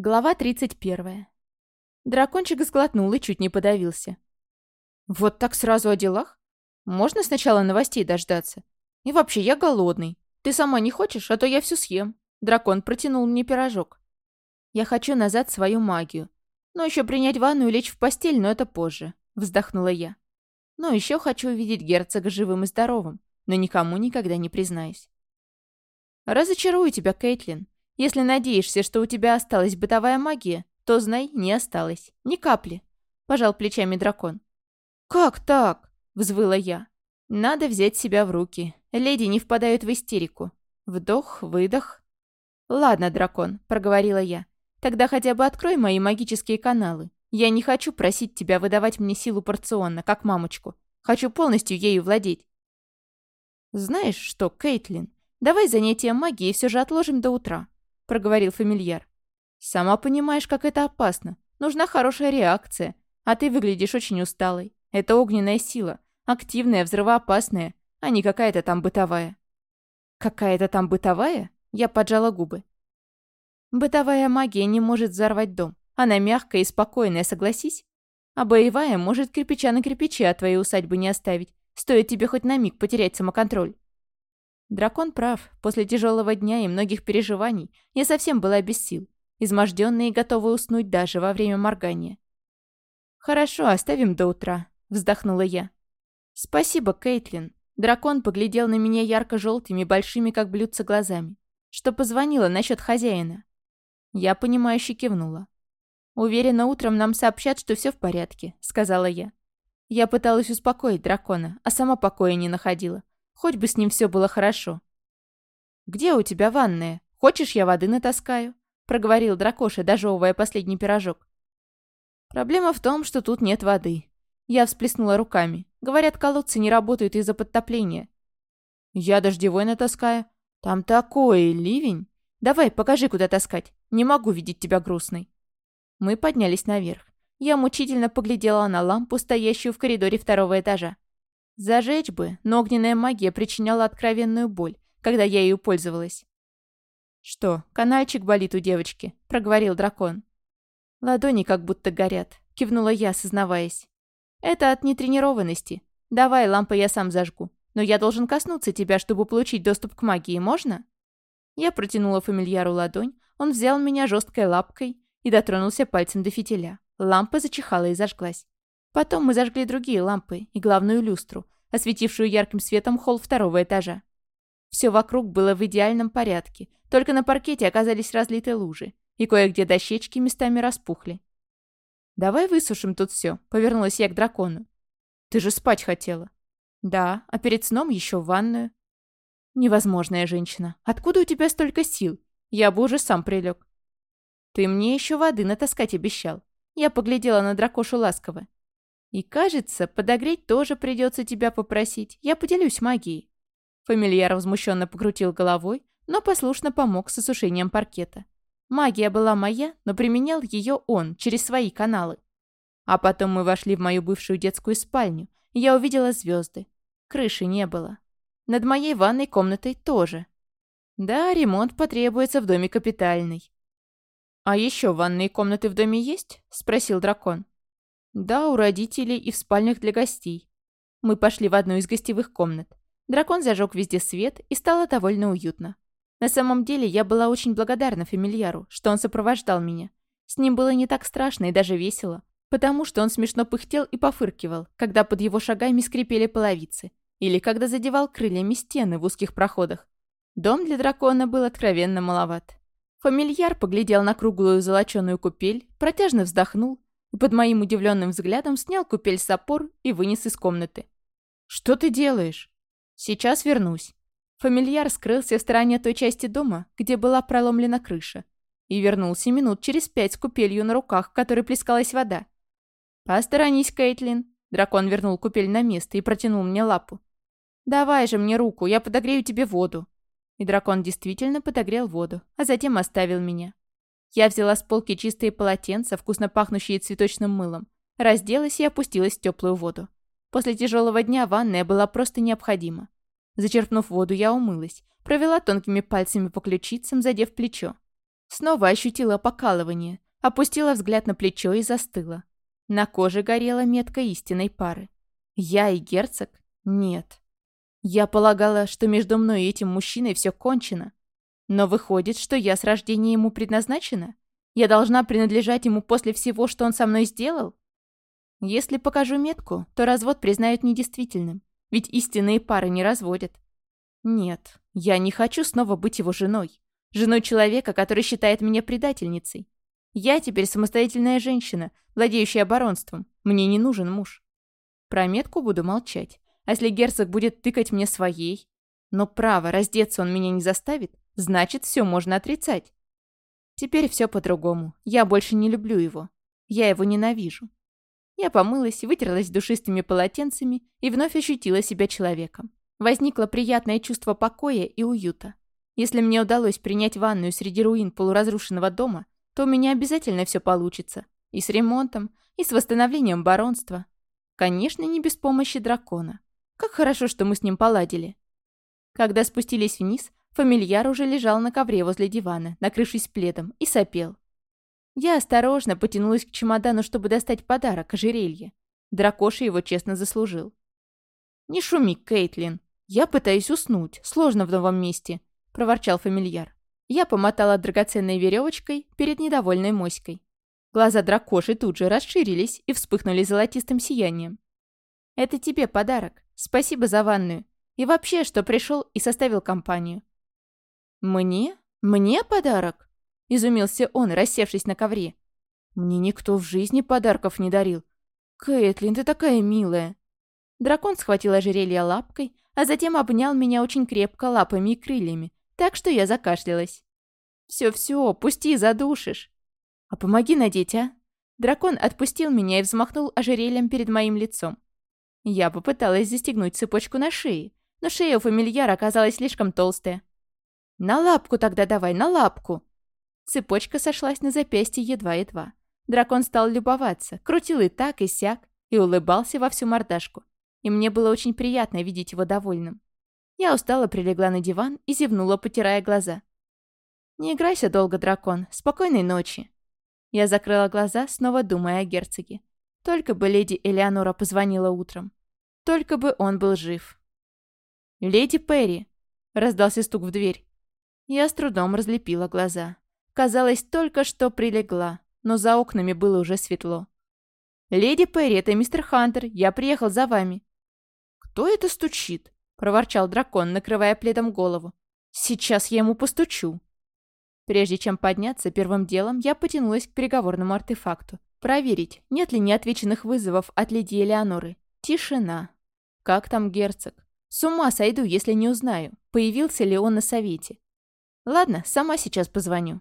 Глава 31. Дракончик сглотнул и чуть не подавился. «Вот так сразу о делах? Можно сначала новостей дождаться? И вообще, я голодный. Ты сама не хочешь, а то я всю съем». Дракон протянул мне пирожок. «Я хочу назад свою магию. Ну, еще принять ванну и лечь в постель, но это позже», — вздохнула я. «Ну, еще хочу увидеть герцога живым и здоровым, но никому никогда не признаюсь». «Разочарую тебя, Кейтлин. Если надеешься, что у тебя осталась бытовая магия, то знай, не осталось. Ни капли. Пожал плечами дракон. «Как так?» — взвыла я. «Надо взять себя в руки. Леди не впадают в истерику. Вдох, выдох». «Ладно, дракон», — проговорила я. «Тогда хотя бы открой мои магические каналы. Я не хочу просить тебя выдавать мне силу порционно, как мамочку. Хочу полностью ею владеть». «Знаешь что, Кейтлин, давай занятия магией все же отложим до утра проговорил фамильяр. «Сама понимаешь, как это опасно. Нужна хорошая реакция. А ты выглядишь очень усталой. Это огненная сила. Активная, взрывоопасная, а не какая-то там бытовая». «Какая-то там бытовая?» Я поджала губы. «Бытовая магия не может взорвать дом. Она мягкая и спокойная, согласись? А боевая может кирпича на кирпиче твоей усадьбы не оставить. Стоит тебе хоть на миг потерять самоконтроль». Дракон прав. После тяжелого дня и многих переживаний я совсем была без сил, изможденная и готова уснуть даже во время моргания. «Хорошо, оставим до утра», — вздохнула я. «Спасибо, Кейтлин». Дракон поглядел на меня ярко-желтыми, большими, как блюдца, глазами. «Что позвонила насчет хозяина?» Я, понимающе кивнула. «Уверена, утром нам сообщат, что все в порядке», — сказала я. Я пыталась успокоить дракона, а сама покоя не находила. Хоть бы с ним все было хорошо. «Где у тебя ванная? Хочешь, я воды натаскаю?» проговорил дракоша, дожевывая последний пирожок. «Проблема в том, что тут нет воды». Я всплеснула руками. Говорят, колодцы не работают из-за подтопления. «Я дождевой натаскаю. Там такой ливень. Давай, покажи, куда таскать. Не могу видеть тебя грустной». Мы поднялись наверх. Я мучительно поглядела на лампу, стоящую в коридоре второго этажа. Зажечь бы, но огненная магия причиняла откровенную боль, когда я ею пользовалась. «Что, канальчик болит у девочки?» – проговорил дракон. «Ладони как будто горят», – кивнула я, сознаваясь. «Это от нетренированности. Давай, лампы я сам зажгу. Но я должен коснуться тебя, чтобы получить доступ к магии, можно?» Я протянула фамильяру ладонь, он взял меня жесткой лапкой и дотронулся пальцем до фитиля. Лампа зачихала и зажглась. Потом мы зажгли другие лампы и главную люстру, осветившую ярким светом холл второго этажа. Все вокруг было в идеальном порядке, только на паркете оказались разлиты лужи, и кое-где дощечки местами распухли. «Давай высушим тут все», — повернулась я к дракону. «Ты же спать хотела». «Да, а перед сном еще в ванную». «Невозможная женщина. Откуда у тебя столько сил? Я бы уже сам прилег». «Ты мне еще воды натаскать обещал». Я поглядела на дракошу ласково. И кажется, подогреть тоже придется тебя попросить. Я поделюсь магией. Фамильяр возмущенно покрутил головой, но послушно помог с осушением паркета. Магия была моя, но применял ее он через свои каналы. А потом мы вошли в мою бывшую детскую спальню, и я увидела звезды. Крыши не было. Над моей ванной комнатой тоже. Да, ремонт потребуется в доме капитальный. «А еще ванные комнаты в доме есть?» – спросил дракон. Да, у родителей и в спальнях для гостей. Мы пошли в одну из гостевых комнат. Дракон зажег везде свет, и стало довольно уютно. На самом деле, я была очень благодарна фамильяру, что он сопровождал меня. С ним было не так страшно и даже весело, потому что он смешно пыхтел и пофыркивал, когда под его шагами скрипели половицы, или когда задевал крыльями стены в узких проходах. Дом для дракона был откровенно маловат. Фамильяр поглядел на круглую золоченую купель, протяжно вздохнул и под моим удивленным взглядом снял купель с опор и вынес из комнаты. «Что ты делаешь?» «Сейчас вернусь». Фамильяр скрылся в стороне той части дома, где была проломлена крыша, и вернулся минут через пять с купелью на руках, в которой плескалась вода. «Посторонись, Кейтлин». Дракон вернул купель на место и протянул мне лапу. «Давай же мне руку, я подогрею тебе воду». И дракон действительно подогрел воду, а затем оставил меня. Я взяла с полки чистые полотенца, вкусно пахнущие цветочным мылом, разделась и опустилась в теплую воду. После тяжелого дня ванная была просто необходима. Зачерпнув воду, я умылась, провела тонкими пальцами по ключицам, задев плечо. Снова ощутила покалывание, опустила взгляд на плечо и застыла. На коже горела метка истинной пары. Я и герцог? Нет. Я полагала, что между мной и этим мужчиной все кончено. Но выходит, что я с рождения ему предназначена? Я должна принадлежать ему после всего, что он со мной сделал? Если покажу метку, то развод признают недействительным, ведь истинные пары не разводят. Нет, я не хочу снова быть его женой. Женой человека, который считает меня предательницей. Я теперь самостоятельная женщина, владеющая баронством. Мне не нужен муж. Про метку буду молчать. А если герцог будет тыкать мне своей? Но право, раздеться он меня не заставит, значит, все можно отрицать. Теперь все по-другому. Я больше не люблю его. Я его ненавижу. Я помылась, вытерлась душистыми полотенцами и вновь ощутила себя человеком. Возникло приятное чувство покоя и уюта. Если мне удалось принять ванную среди руин полуразрушенного дома, то у меня обязательно все получится. И с ремонтом, и с восстановлением баронства. Конечно, не без помощи дракона. Как хорошо, что мы с ним поладили. Когда спустились вниз, фамильяр уже лежал на ковре возле дивана, накрывшись пледом, и сопел. Я осторожно потянулась к чемодану, чтобы достать подарок, ожерелье. Дракоша его честно заслужил. «Не шуми, Кейтлин. Я пытаюсь уснуть. Сложно в новом месте», — проворчал фамильяр. Я помотала драгоценной веревочкой перед недовольной моськой. Глаза дракоши тут же расширились и вспыхнули золотистым сиянием. «Это тебе подарок. Спасибо за ванную. И вообще, что пришел и составил компанию». «Мне? Мне подарок?» – изумился он, рассевшись на ковре. «Мне никто в жизни подарков не дарил. Кэтлин, ты такая милая». Дракон схватил ожерелье лапкой, а затем обнял меня очень крепко лапами и крыльями, так что я закашлялась. «Все-все, пусти, задушишь!» «А помоги надеть, а?» Дракон отпустил меня и взмахнул ожерельем перед моим лицом. Я попыталась застегнуть цепочку на шее, но шея у фамильяра оказалась слишком толстая. «На лапку тогда давай, на лапку!» Цепочка сошлась на запястье едва-едва. Дракон стал любоваться, крутил и так, и сяк, и улыбался во всю мордашку. И мне было очень приятно видеть его довольным. Я устало прилегла на диван и зевнула, потирая глаза. «Не играйся долго, дракон. Спокойной ночи». Я закрыла глаза, снова думая о герцоге. Только бы леди Элеонора позвонила утром. Только бы он был жив. «Леди Перри!» — раздался стук в дверь. Я с трудом разлепила глаза. Казалось, только что прилегла, но за окнами было уже светло. «Леди Перри, это мистер Хантер. Я приехал за вами». «Кто это стучит?» проворчал дракон, накрывая пледом голову. «Сейчас я ему постучу». Прежде чем подняться, первым делом я потянулась к переговорному артефакту. Проверить, нет ли неотвеченных вызовов от леди Элеоноры. Тишина. Как там герцог? С ума сойду, если не узнаю, появился ли он на совете. Ладно, сама сейчас позвоню.